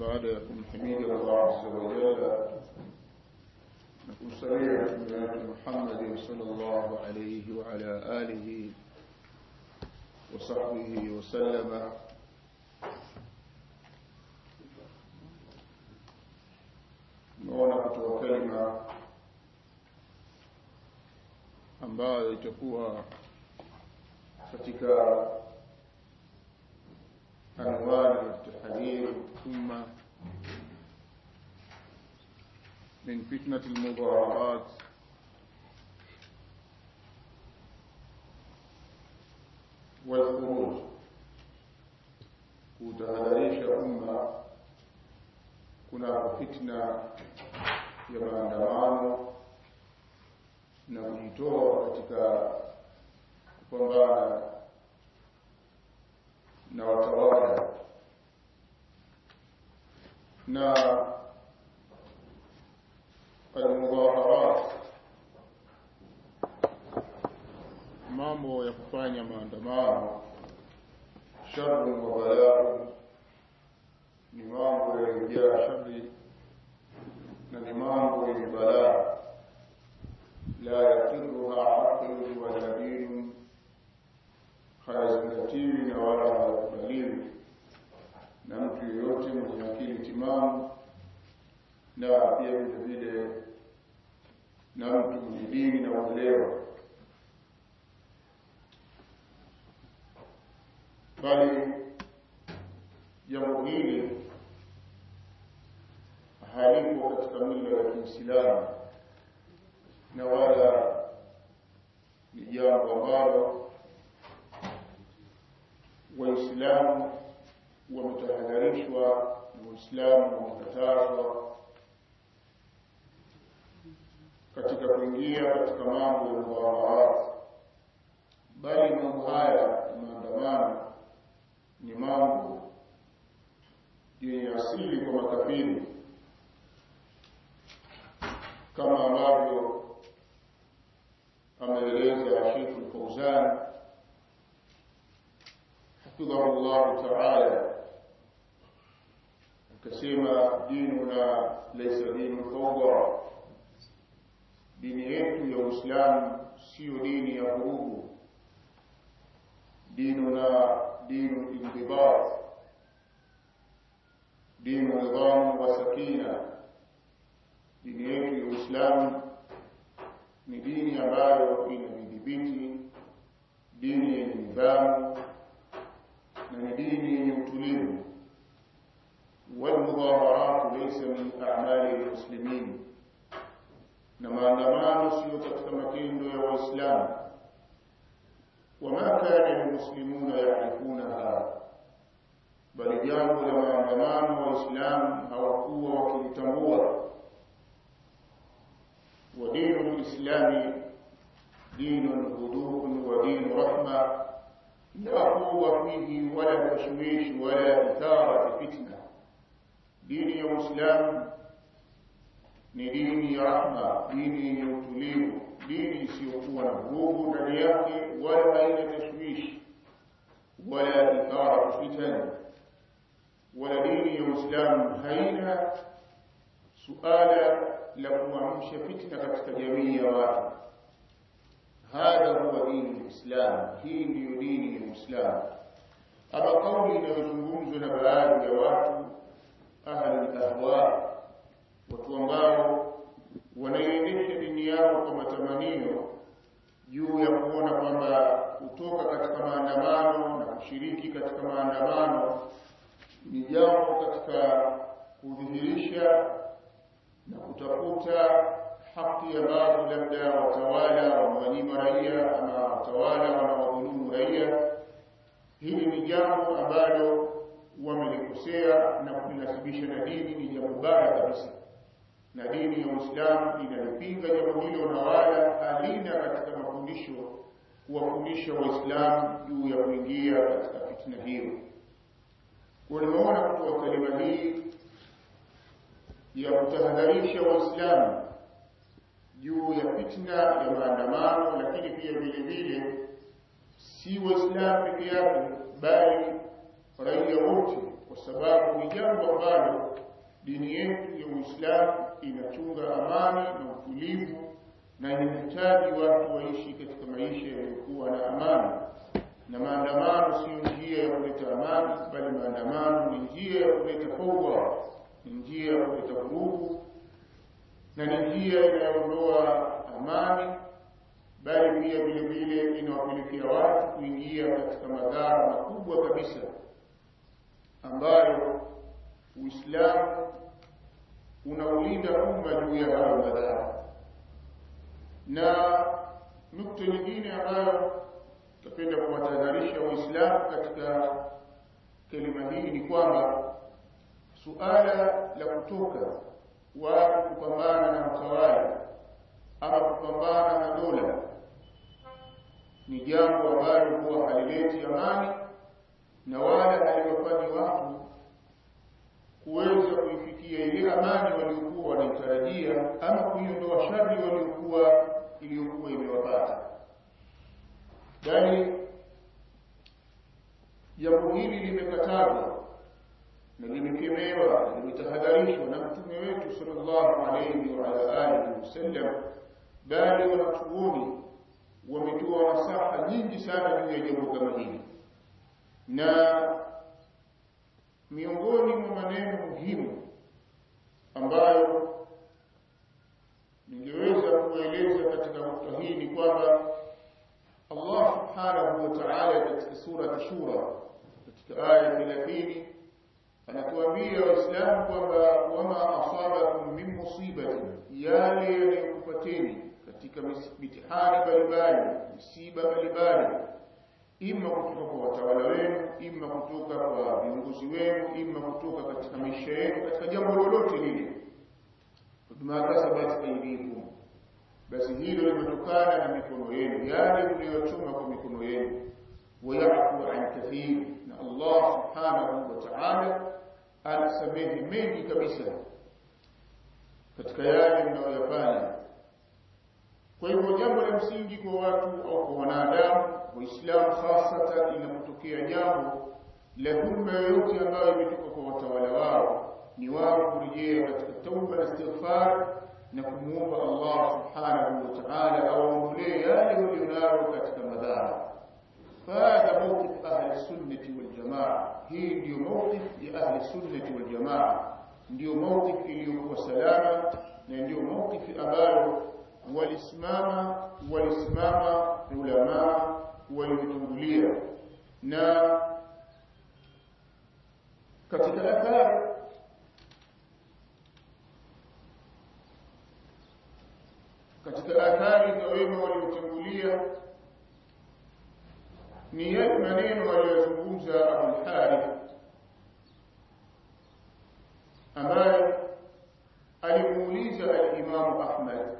بعد يكون حميد الله عز وجل. نكون سيدنا محمد صلى الله عليه وعلى آله وصحبه وسلم. naona وكلمة أنباء تقوى فتكار فتنة المضاعفات. والخروج. كوتهدريش أمة. كنا فتنة. يبان دمانو نبيتوه كتك كفنبانا نوتوارا na المظاهرات. مامو يقفان يا ماندمان شر وبلاء نمام ويجيا شر نمام ويبلاء لا يقرها عقل ولا دين خيزمتين ولا دليل نمت يوتي من يقين تمام na pia vile na mtu mwenye dini na uelewa bali jambo hili halipo katika mila ya Kiislamu na wala ni jambo ambalo Waislamu wametahadharishwa na Waislamu wamekatazwa katika kuingia katika mambo ya mudhaharat, bali mambo haya ya maandamano ni mambo yenye asili kwa makafiri, kama ambavyo ameeleza Sheikh Al-Fauzan hafidhahu llahu taala, akasema dinuna laysa dinu fawda dini yetu ya Uislamu siyo dini ya vurugu, dinu na dinu indibat, dinu nidhamu wa sakina. Dini yetu ya Uislamu ni dini ambayo ina vidhibiti dini yenye nidhamu na ni dini yenye utulivu. Walmudhaharatu laysa min a'mali lmuslimin na maandamano sio katika matendo ya waislamu wama kana lmuslimuna yarifunaha bali jambo la maandamano waislamu hawakuwa wakilitambua wa dinu lislami dinun hudurun wa dinu rahma لا قوة فيه ولا تشويش ولا إثارة فتنة دين الإسلام ni dini ya rahma, dini yenye utulivu, dini isiyokuwa na vurugu ndani yake, wala haina tashwishi wala ithara fitan, wala dini ya Uislamu haina suala la kuamsha fitna katika jamii ya watu. Hadha huwa dini lislam, hii ndiyo dini ya Uislamu. Ama kauli inayozungumzwa na baadhi ya watu ahli lahwa watu ambao kutoka katika maandamano na kushiriki katika maandamano ni jambo katika kudhihirisha na kutafuta haki ambazo labda watawala wamewanyima raia ama watawala wanawadhulumu raia. Hili ni jambo ambalo wamelikosea na kulinasibisha na dini, ni jambo baya kabisa na dini ya Uislamu inalipinga jambo hilo na wala halina katika mafundisho kuwafundisha Waislamu juu ya kuingia katika fitna hiyo. Kwa nimeona kutoa kalima hii ya kutahadharisha Waislamu juu ya fitna ya maandamano, lakini pia vile vile si Waislamu peke yake, bali raia wote, kwa sababu ni jambo ambalo dini yetu ya Uislamu inachunga amani na utulivu na inahitaji watu waishi katika maisha yaliyokuwa na amani. Na maandamano sio njia ya kuleta amani bali maandamano ni njia ya kuleta fawda ni njia ya kuleta vurugu na ni njia inayoondoa amani bali pia vile vile inawapelekea watu kuingia katika madhara makubwa kabisa ambayo Uislamu unaulinda umma juu ya hayo madhara na nukta nyingine ambayo tapenda kuwatahadharisha waislamu katika kelima hii ni kwamba suala la kutoka watu kupambana na mtawala ama kupambana na dola ni jambo ambalo huwa halileti amani na wala haliwafanyi watu kuweza kuifikia ile amani waliokuwa wanaitarajia ama kuiondoa shari waliokuwa iliyokuwa imewapata. Bali jambo hili limekatazwa na limekemewa limetahadharishwa na mtume wetu sallallahu alayhi wa ala alihi wasallam. Bali wanachuoni wametoa nasaha nyingi sana juu ya jambo kama hili. Na miongoni mwa maneno muhimu ambayo ningeweza kueleza katika nukta hii ni kwamba Allah subhanahu wa ta'ala katika sura Shura katika aya 30 anatuambia waislamu kwamba wama asabakum min musibatin yale yanayokupateni katika mitihani mbalimbali misiba mbalimbali ima kutoka kwa watawala wenu ima kutoka kwa viongozi wenu ima kutoka katika maisha yenu katika jambo lolote lile. Bima kasabat basi hilo limetokana na mikono yenu yale mliyochuma kwa mikono yenu wayafu an kathir na Allah subhanahu wa ta'ala anasamehe mengi kabisa katika yale mnayoyafanya kwa hivyo jambo la msingi kwa watu au kwa wanadamu waislamu hasatan inapotokea jambo la dhulma yoyote ambayo imetoka kwa watawala wao ni wao kurejea katika tauba na istighfar na kumuomba Allah subhanahu wa ta'ala awaondolee yale walionayo katika madhara فهذا موقف أهل السنة والجماعة هي ndio موقف ya أهل السنة والجماعة ndio موقف iliyokuwa salama na ndio موقف ambayo walisimama walisimama ulama waliotangulia na katika athari katika athari za wema waliotangulia ni yale maneno aliyozungumza Abu Harith ambaye alimuuliza al-Imam Ahmad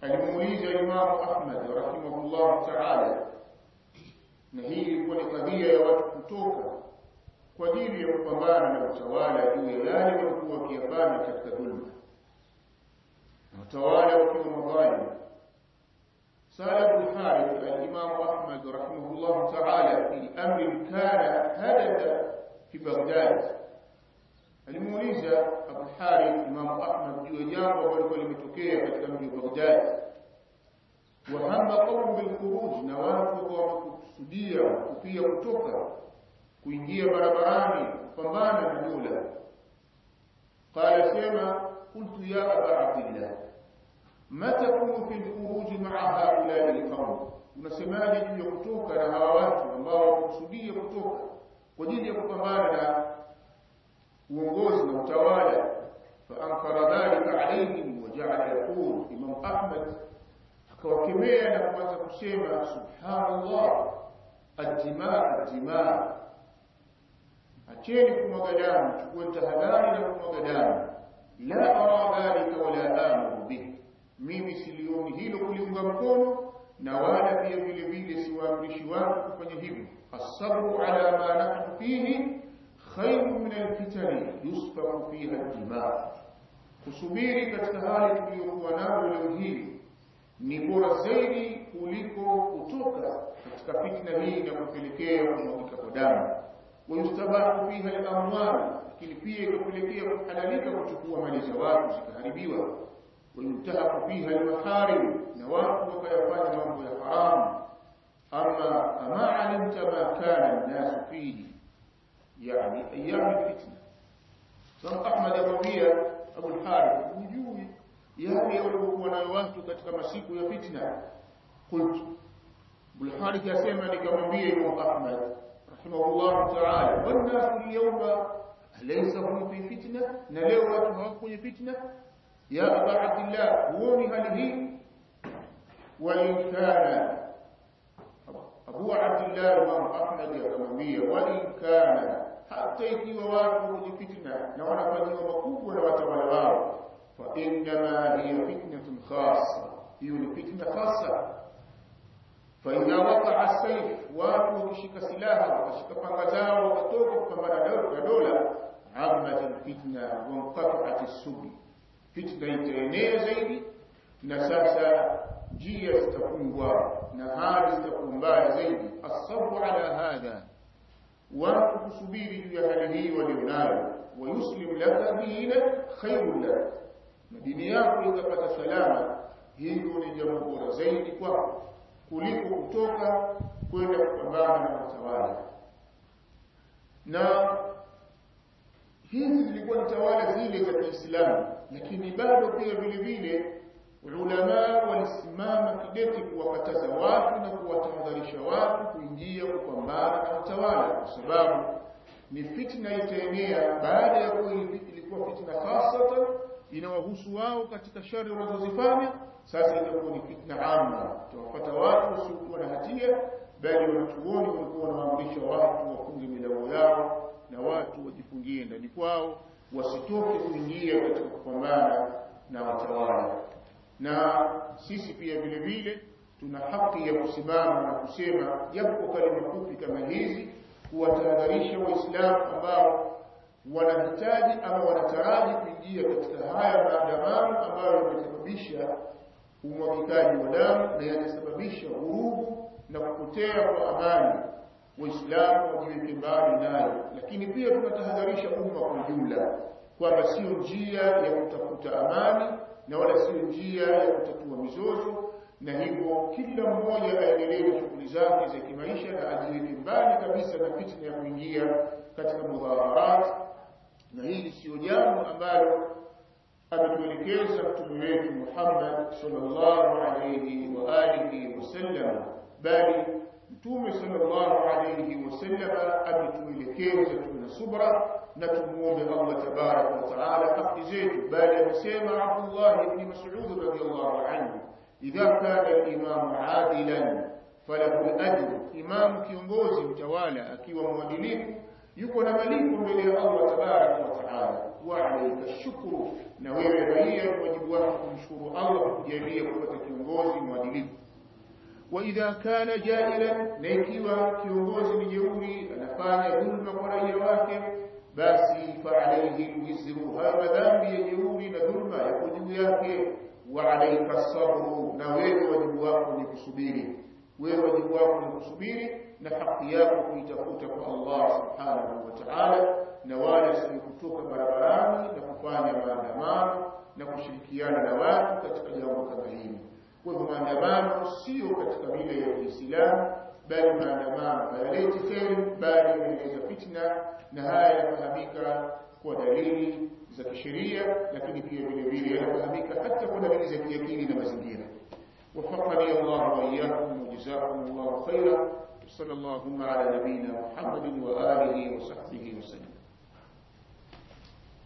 alimuuliza Imam Ahmad rahimahullah ta'ala na hii ilikuwa ni kadhia ya watu kutoka kwa ajili ya kupambana na utawala juu ya yale walikuwa wakiyafanya katika dhulma na utawala wakiwa madhalimu سأل ابن حارث الإمام أحمد رحمه الله تعالى في أمر كان حدث في بغداد alimuuliza Abu Harith Imam Ahmad juu ya jambo ambalo limetokea katika mji wa Baghdad wa hamma qawm bil khuruj na watu wamekusudia kupia kutoka kuingia barabarani kupambana na dola qala sema qultu ya aba abdillah ما تكون في الخروج مع هؤلاء القوم؟ ونسمعه يقتوك على هواته الله يقصدي يقتوك. ودين يقتوك على وغوزنا وتوالى فأنكر ذلك عليهم وجعل يقول إمام أحمد كوكمية نقمت كسيمة سبحان الله الدماء الدماء. أتيني كما قدام تقول تهلاني لا أرى ذلك ولا آمن به. mimi silioni hilo kuliunga mkono na wala pia vile vile siwaamrishi watu kufanya hivyo. Asabru ala ma nahnu fihi khairu min alkitali yusbaru fiha ljima kusubiri katika hali tuliyokuwa nayo leo hii ni bora zaidi kuliko kutoka katika fitna hii na kupelekea kumwagika kwa damu. Wayustabahu fiha alamwal lakini pia ikapelekea kuhalalika kuchukua mali za watu zikaharibiwa. وينتهك فيها المحارم. نواقضك يفعل مرض حرام أما أما علمت ما كان الناس فيه؟ يعني أيام الفتنة. سنط أحمد الربيع أبو الحارث نجوي يعني أولوك ونواهت كتك مسيك يا فتنة. قلت أبو الحارث يا يسمى لك ربيع أحمد رحمه الله تعالى. والناس اليوم أليس هم في فتنة؟ نلوك هم في فتنة؟ يا أبا عبد الله هوني هذه. وإن كان أبو عبد الله وأن أحمد يا وإن كان حتى يكي وواجه في فتنة. لو فاني ومكوب ولا وتوالى فإنما هي فتنة خاصة. هي فتنة خاصة. فإذا وقع السيف واجه وشك سلاحا وشك فقزا وكتوب كما لا دولة. عمت الفتنة وانقطعت السبل. Fitna itaenea zaidi na sasa njia zitafungwa na hali zitakuwa mbaya zaidi. As-sabru ala hadha watu kusubiri juu ya hali hii walionayo. Wayuslim laka dina khairu lak na dini yako ikapata salama. Hilo ni jambo bora zaidi kwako kuliko kutoka kwenda kupambana na watawala na hizi zilikuwa ni tawala zile za Kiislamu lakini bado pia vile vile ulama walisimama kidete kuwakataza watu na kuwatahadharisha watu kuingia kupambana na watawala kwa sababu ni fitna itaenea baada ya kuwa ilikuwa fitna hasatan inawahusu wao katika shari wanazozifanya sasa itakuwa ni fitna amma. Tawapata watu wasiokuwa na hatia bali wanachuoni walikuwa wanawaamrisha watu wafunge milango yao na watu wajifungie ndani kwao wasitoke kuingia katika kupambana na watawala. Na sisi pia vile vile tuna haki ya kusimama na kusema japo kalima fupi kama hizi kuwatahadharisha waislamu ambao wanahitaji ama wanataraji kuingia katika haya maandamano ambayo yamesababisha umwagikaji wa damu na yanasababisha vurugu na kupotea kwa amani waislamu wajiweke mbali nayo lakini pia tunatahadharisha umma kwa ujumla kwamba sio njia ya kutafuta amani na wala sio njia ya kutatua mizozo na hivyo kila mmoja aendelee na shughuli zake za kimaisha na ajiweke mbali kabisa na fitna ya kuingia katika mudhaharat na hili sio jambo ambalo ametuelekeza mtume wetu Muhammad sallallahu alayhi wa alihi wasallam bali mtume sallallahu alayhi wasallam ametuelekeza tuwe na subra na tumuombe Allah tabaraka wa taala haki zetu. Bali amesema Abdullah ibn Mas'ud radiyallahu anhu idha kana al-imamu adilan falahu al-ajr. Imam kiongozi mtawala akiwa mwadilifu yuko na malipo mbele ya Allah tabaraka wa taala. Wa alayka shukru na wewe raia wajibu wako kumshukuru Allah kujalia kupata kiongozi mwadilifu wa idha kana jahila, na ikiwa kiongozi ni jeuri anafanya dhulma kwa raia wake, basi fa alayhi wizru, hayo madhambi ya jeuri na dhulma yako juu yake. Wa alayka sabru, na wewe wajibu wako ni kusubiri, wewe wajibu wako ni kusubiri na haki yako kuitafuta kwa Allah subhanahu wa na wala si kutoka barabarani na kufanya maandamano na kushirikiana na watu katika jambo kama hili kwa hivyo maandamano sio katika mila ya Kiislamu bali maandamano hayaleti kheri bali yanaleta fitna na haya yanafahamika kwa dalili za kisheria lakini pia vile vile yanafahamika hata kwa dalili za kiakili na mazingira وفقني الله وإياكم وجزاكم الله خيرا وصلى اللهم على نبينا محمد وآله وصحبه وسلم